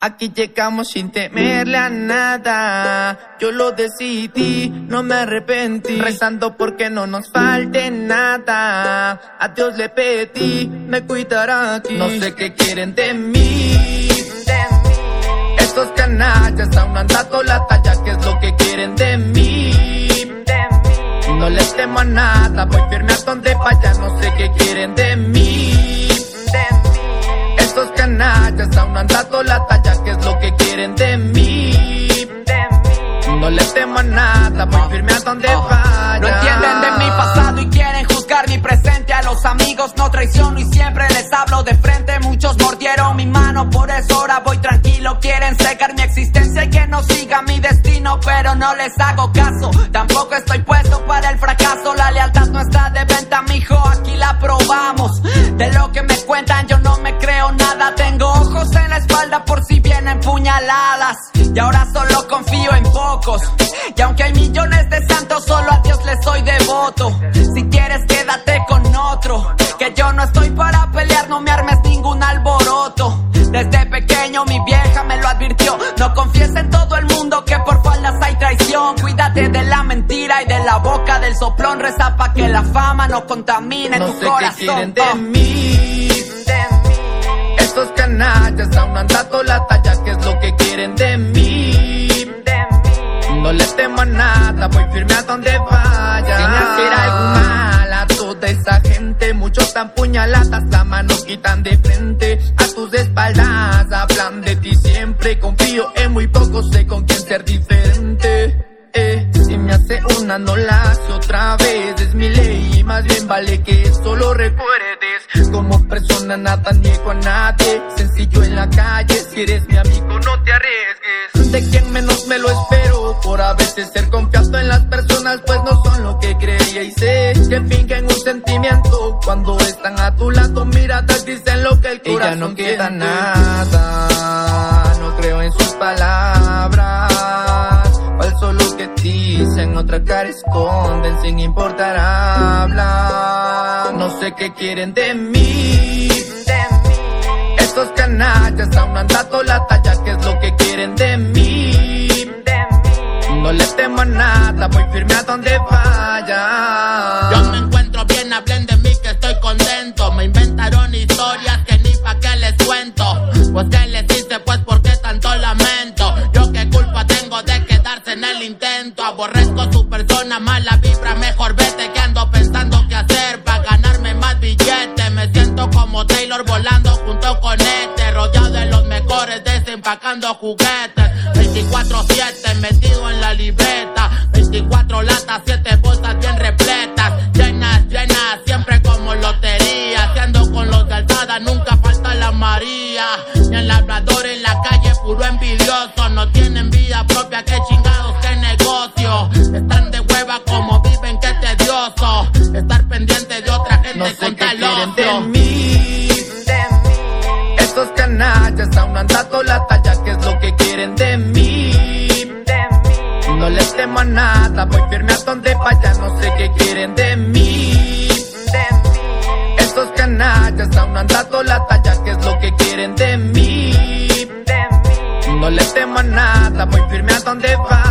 Aquí llegamos sin temerle a nada. Yo lo decidí, no me arrepentí. Rezando porque no nos falte nada. A Dios le pedí, me cuidará aquí. No sé qué quieren de mí. Estos canallas aún han dado la talla, ¿qué es lo que quieren de mí? No les temo a nada, voy firme a donde vaya, no sé qué quieren de mí. Estos canallas aún han dado la talla, ¿qué es lo que quieren de mí? No les temo a nada, voy firme a donde vaya. No entienden de mi pasado y quieren juzgar mi presente. A los amigos no traiciono y siempre les hablo de frente. Muchos mordieron mi mano, por eso ahora voy tranquilo. Quieren cegar mi existencia y que no siga mi destino, pero no les hago caso. Tampoco estoy espalda por si vienen puñaladas. Y ahora solo confío en pocos. Y aunque hay millones de santos, solo a Dios le soy devoto. Si quieres, quédate con otro. Que yo no estoy para pelear, no me armes ningún alboroto. Desde pequeño mi vieja me lo advirtió. No confíes en todo el mundo que por faldas hay traición. Cuídate de la mentira y de la boca del soplón. Reza pa' que la fama no contamine No tu sé qué corazón. quieren de Oh. mí. Estos canallas aún han dado la talla, ¿qué es lo que quieren de mí? No les temo a nada, voy firme a donde vaya. Sin hacer algo mal a toda esa gente. Muchos dan puñaladas, la mano quitan de frente. A tus espaldas hablan de ti siempre. Confío en muy poco, sé con quién ser diferente. Eh, si me hace una, no la hace otra vez. Es mi ley, más bien vale que eso lo recuerdes. Como persona nada niego a nadie. Sencillo en la calle, si eres mi amigo, no te arriesgues. De quien menos me lo espero. Por a veces ser confiado en las personas, pues no son lo que creía. Y sé que fingen un sentimiento. Cuando están a tu lado, miradas dicen lo que el Y corazón no queda siente. nada, no creo en sus palabras. Falso lo que dicen, otra cara esconden sin importar hablar. No sé qué quieren de mí. Estos canallas aún han la talla, ¿qué es lo que quieren de mí? No les temo a nada, voy firme a donde vaya. Yo me encuentro bien, hablen de mí que estoy contento. Me inventaron historias que ni pa' qué les cuento. Pues que les hice, pues por qué tanto lamento. Yo qué culpa tengo de quedarse en el intento. Aborrezco su persona, mala vibra, mejor vete que ando pensando qué hacer para ganarme más billetes. Me siento como Taylor volando con este, rodeado de los mejores, desempacando juguetes. 24-7 metido en la libreta, 24 latas, 7 bolsas bien repletas, llenas, llenas, siempre como lotería. Si ando con los de alzada, nunca falta la María. Ni el labrador en la calle, puro envidioso, no tienen vida propia, que chingados, qué negocio. Están de Estos canallas aún han dado la talla, ¿qué es lo que quieren de mí? No les temo a nada, voy firme a donde vaya, no sé qué quieren de mí. Estos canallas aún han dado la talla, ¿qué es lo que quieren de mí? No les temo a nada, voy firme a donde vaya.